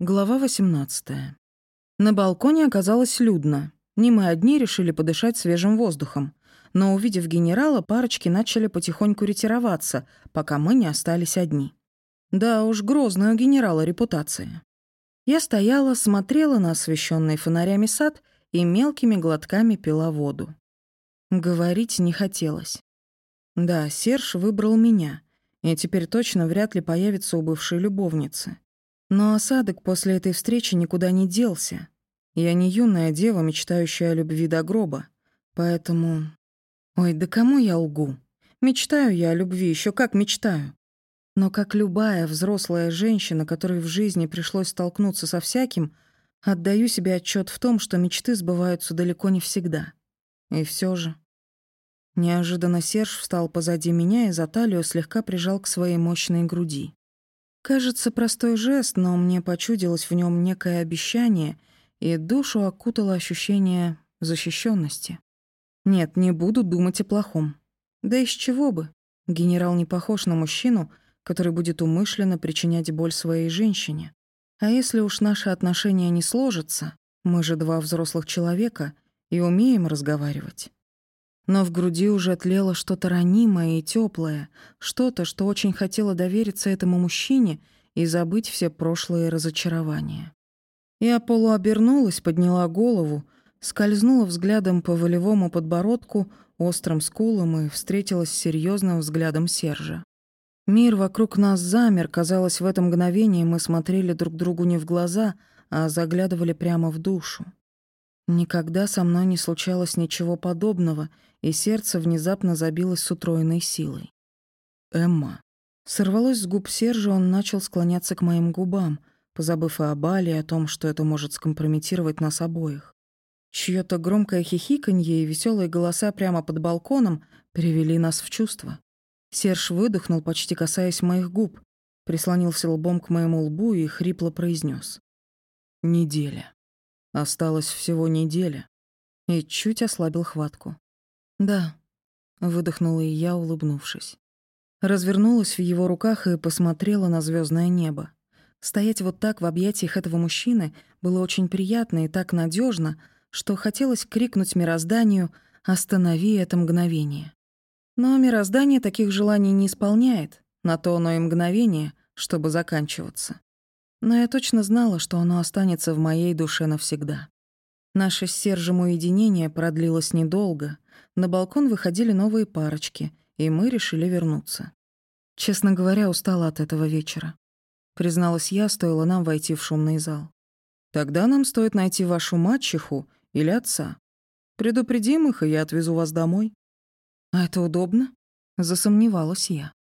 Глава 18. На балконе оказалось людно. Не мы одни решили подышать свежим воздухом. Но, увидев генерала, парочки начали потихоньку ретироваться, пока мы не остались одни. Да уж, грозная у генерала репутация. Я стояла, смотрела на освещенный фонарями сад и мелкими глотками пила воду. Говорить не хотелось. Да, Серж выбрал меня, и теперь точно вряд ли появится у бывшей любовницы. Но осадок после этой встречи никуда не делся. Я не юная дева, мечтающая о любви до гроба. Поэтому... Ой, да кому я лгу? Мечтаю я о любви, еще как мечтаю. Но как любая взрослая женщина, которой в жизни пришлось столкнуться со всяким, отдаю себе отчет в том, что мечты сбываются далеко не всегда. И все же... Неожиданно Серж встал позади меня и за талию слегка прижал к своей мощной груди. Кажется, простой жест, но мне почудилось в нем некое обещание, и душу окутало ощущение защищенности. Нет, не буду думать о плохом. Да из чего бы? Генерал не похож на мужчину, который будет умышленно причинять боль своей женщине. А если уж наши отношения не сложатся, мы же два взрослых человека и умеем разговаривать. Но в груди уже тлело что-то ранимое и теплое, что-то, что очень хотело довериться этому мужчине и забыть все прошлые разочарования. Я полуобернулась, подняла голову, скользнула взглядом по волевому подбородку, острым скулам и встретилась с серьезным взглядом Сержа. Мир вокруг нас замер, казалось, в это мгновение мы смотрели друг другу не в глаза, а заглядывали прямо в душу. Никогда со мной не случалось ничего подобного, и сердце внезапно забилось с утроенной силой. «Эмма». Сорвалось с губ Сержа, он начал склоняться к моим губам, позабыв и о Бали, и о том, что это может скомпрометировать нас обоих. Чьё-то громкое хихиканье и веселые голоса прямо под балконом привели нас в чувство. Серж выдохнул, почти касаясь моих губ, прислонился лбом к моему лбу и хрипло произнес: «Неделя». Осталось всего неделя. И чуть ослабил хватку. «Да», — выдохнула и я, улыбнувшись. Развернулась в его руках и посмотрела на звездное небо. Стоять вот так в объятиях этого мужчины было очень приятно и так надежно, что хотелось крикнуть мирозданию «Останови это мгновение». Но мироздание таких желаний не исполняет, на то оно и мгновение, чтобы заканчиваться но я точно знала, что оно останется в моей душе навсегда. Наше с Сержем уединение продлилось недолго. На балкон выходили новые парочки, и мы решили вернуться. Честно говоря, устала от этого вечера. Призналась я, стоило нам войти в шумный зал. Тогда нам стоит найти вашу мачеху или отца. Предупредим их, и я отвезу вас домой. А это удобно? Засомневалась я.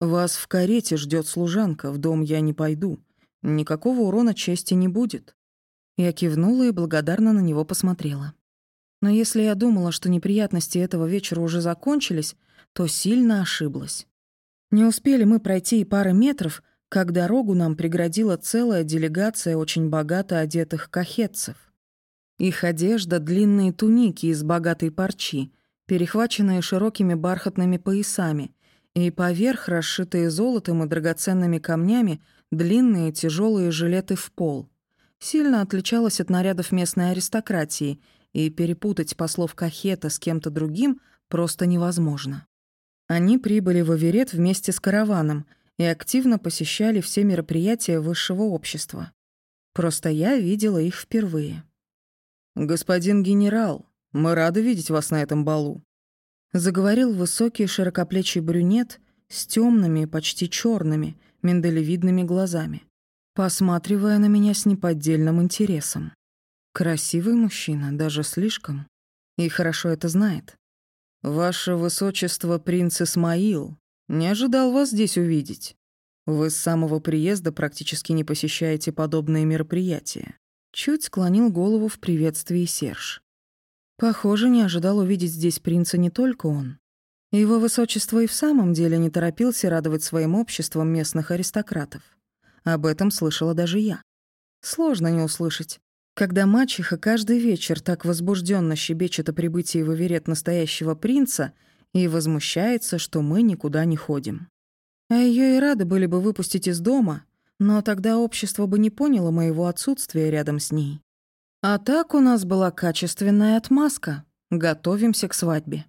Вас в карете ждет служанка, в дом я не пойду. Никакого урона чести не будет. Я кивнула и благодарно на него посмотрела. Но если я думала, что неприятности этого вечера уже закончились, то сильно ошиблась. Не успели мы пройти и пары метров, как дорогу нам преградила целая делегация очень богато одетых кахетцев. Их одежда — длинные туники из богатой парчи, перехваченные широкими бархатными поясами, и поверх расшитые золотом и драгоценными камнями — длинные тяжелые жилеты в пол. Сильно отличалась от нарядов местной аристократии, и перепутать послов Кахета с кем-то другим просто невозможно. Они прибыли в Аверет вместе с караваном и активно посещали все мероприятия высшего общества. Просто я видела их впервые. «Господин генерал, мы рады видеть вас на этом балу», заговорил высокий широкоплечий брюнет с темными, почти черными, миндалевидными глазами, посматривая на меня с неподдельным интересом. Красивый мужчина, даже слишком. И хорошо это знает. «Ваше высочество, принц Исмаил, не ожидал вас здесь увидеть. Вы с самого приезда практически не посещаете подобные мероприятия». Чуть склонил голову в приветствии Серж. Похоже, не ожидал увидеть здесь принца не только он. Его высочество и в самом деле не торопился радовать своим обществом местных аристократов. Об этом слышала даже я. Сложно не услышать. Когда мачеха каждый вечер так возбужденно щебечет о прибытии в Иверет настоящего принца и возмущается, что мы никуда не ходим. А ее и рады были бы выпустить из дома, но тогда общество бы не поняло моего отсутствия рядом с ней. А так у нас была качественная отмазка. Готовимся к свадьбе.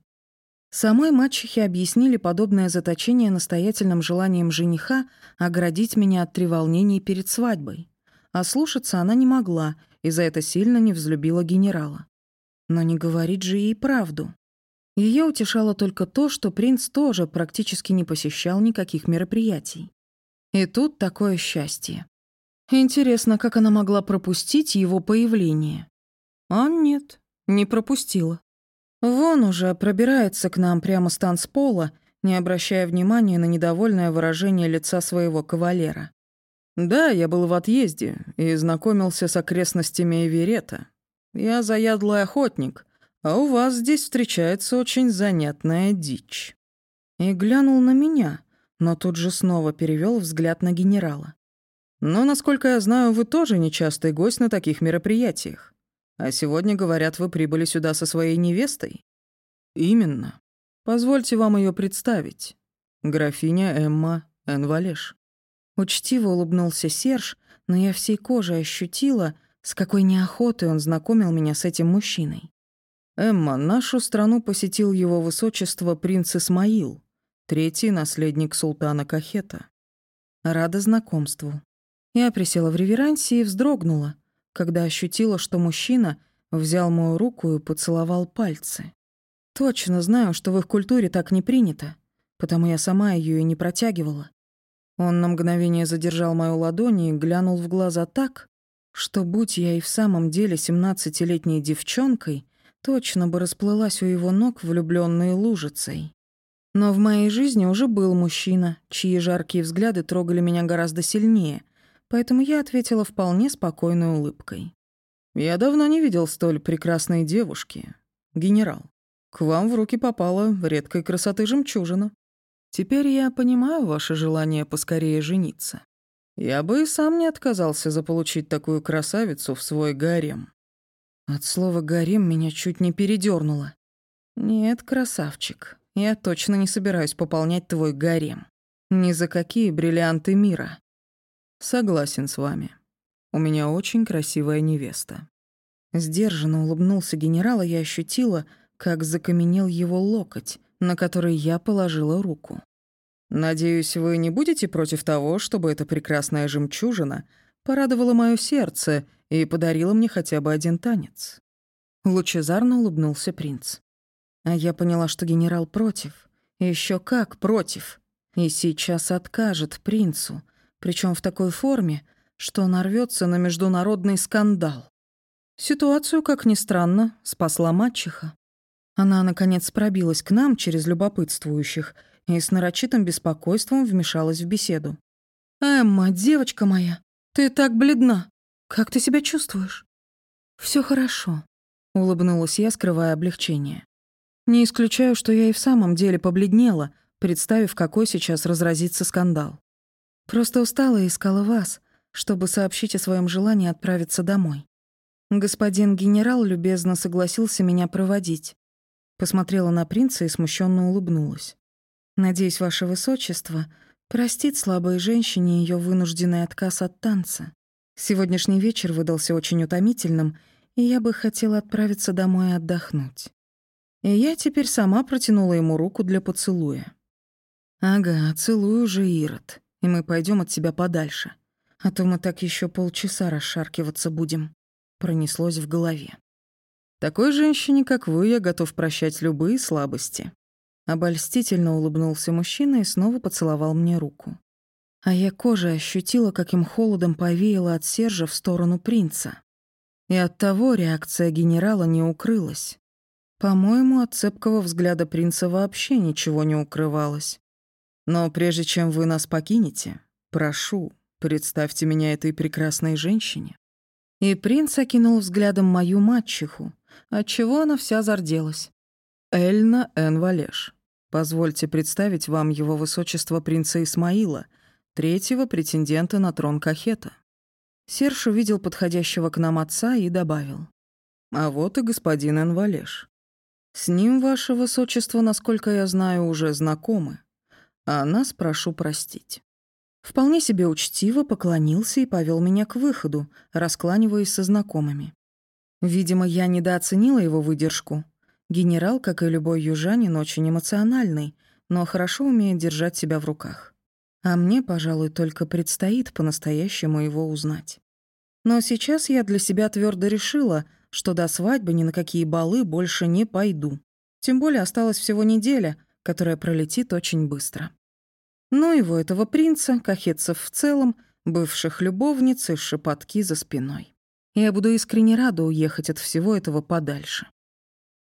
Самой мачехе объяснили подобное заточение настоятельным желанием жениха оградить меня от треволнений перед свадьбой. А слушаться она не могла, и за это сильно не взлюбила генерала. Но не говорить же ей правду. Ее утешало только то, что принц тоже практически не посещал никаких мероприятий. И тут такое счастье. Интересно, как она могла пропустить его появление? А нет, не пропустила. Вон уже пробирается к нам прямо с танцпола, не обращая внимания на недовольное выражение лица своего кавалера. «Да, я был в отъезде и знакомился с окрестностями Эверета. Я заядлый охотник, а у вас здесь встречается очень занятная дичь». И глянул на меня, но тут же снова перевел взгляд на генерала. «Но, насколько я знаю, вы тоже нечастый гость на таких мероприятиях. А сегодня, говорят, вы прибыли сюда со своей невестой?» «Именно. Позвольте вам ее представить. Графиня Эмма Энвалеш». Учтиво улыбнулся Серж, но я всей кожей ощутила, с какой неохотой он знакомил меня с этим мужчиной. «Эмма, нашу страну посетил его высочество принц Исмаил, третий наследник султана Кахета. Рада знакомству. Я присела в реверансе и вздрогнула, когда ощутила, что мужчина взял мою руку и поцеловал пальцы. Точно знаю, что в их культуре так не принято, потому я сама ее и не протягивала. Он на мгновение задержал мою ладонь и глянул в глаза так, что, будь я и в самом деле семнадцатилетней девчонкой, точно бы расплылась у его ног влюбленной лужицей. Но в моей жизни уже был мужчина, чьи жаркие взгляды трогали меня гораздо сильнее, поэтому я ответила вполне спокойной улыбкой. «Я давно не видел столь прекрасной девушки. Генерал, к вам в руки попала редкой красоты жемчужина. Теперь я понимаю ваше желание поскорее жениться. Я бы и сам не отказался заполучить такую красавицу в свой гарем. От слова «гарем» меня чуть не передёрнуло. Нет, красавчик, я точно не собираюсь пополнять твой гарем. Ни за какие бриллианты мира. Согласен с вами. У меня очень красивая невеста. Сдержанно улыбнулся генерал, и я ощутила, как закаменел его локоть, на который я положила руку. «Надеюсь, вы не будете против того, чтобы эта прекрасная жемчужина порадовала мое сердце и подарила мне хотя бы один танец?» Лучезарно улыбнулся принц. А я поняла, что генерал против. Еще как против. И сейчас откажет принцу, причем в такой форме, что нарвется на международный скандал. Ситуацию, как ни странно, спасла мачеха. Она, наконец, пробилась к нам через любопытствующих и с нарочитым беспокойством вмешалась в беседу. «Эмма, девочка моя, ты так бледна. Как ты себя чувствуешь?» Все хорошо», — улыбнулась я, скрывая облегчение. «Не исключаю, что я и в самом деле побледнела, представив, какой сейчас разразится скандал. Просто устала и искала вас, чтобы сообщить о своем желании отправиться домой. Господин генерал любезно согласился меня проводить. Посмотрела на принца и смущенно улыбнулась. «Надеюсь, ваше высочество простит слабой женщине ее вынужденный отказ от танца. Сегодняшний вечер выдался очень утомительным, и я бы хотела отправиться домой отдохнуть». И я теперь сама протянула ему руку для поцелуя. «Ага, целую же, Ирод, и мы пойдем от тебя подальше. А то мы так еще полчаса расшаркиваться будем», — пронеслось в голове. Такой женщине, как вы, я готов прощать любые слабости». Обольстительно улыбнулся мужчина и снова поцеловал мне руку. А я кожей ощутила, каким холодом повеяло от Сержа в сторону принца. И от того реакция генерала не укрылась. По-моему, от цепкого взгляда принца вообще ничего не укрывалось. Но прежде чем вы нас покинете, прошу, представьте меня этой прекрасной женщине. И принц окинул взглядом мою мачеху, отчего она вся зарделась. «Эльна Эн Валеш, позвольте представить вам его высочество принца Исмаила, третьего претендента на трон Кахета». Серж увидел подходящего к нам отца и добавил. «А вот и господин Эн Валеш. С ним, ваше высочество, насколько я знаю, уже знакомы, а нас прошу простить». Вполне себе учтиво поклонился и повел меня к выходу, раскланиваясь со знакомыми. Видимо, я недооценила его выдержку. Генерал, как и любой южанин, очень эмоциональный, но хорошо умеет держать себя в руках. А мне, пожалуй, только предстоит по-настоящему его узнать. Но сейчас я для себя твердо решила, что до свадьбы ни на какие балы больше не пойду. Тем более осталась всего неделя, которая пролетит очень быстро. Ну его, этого принца, кахетцев в целом, бывших любовниц и шепотки за спиной. Я буду искренне рада уехать от всего этого подальше.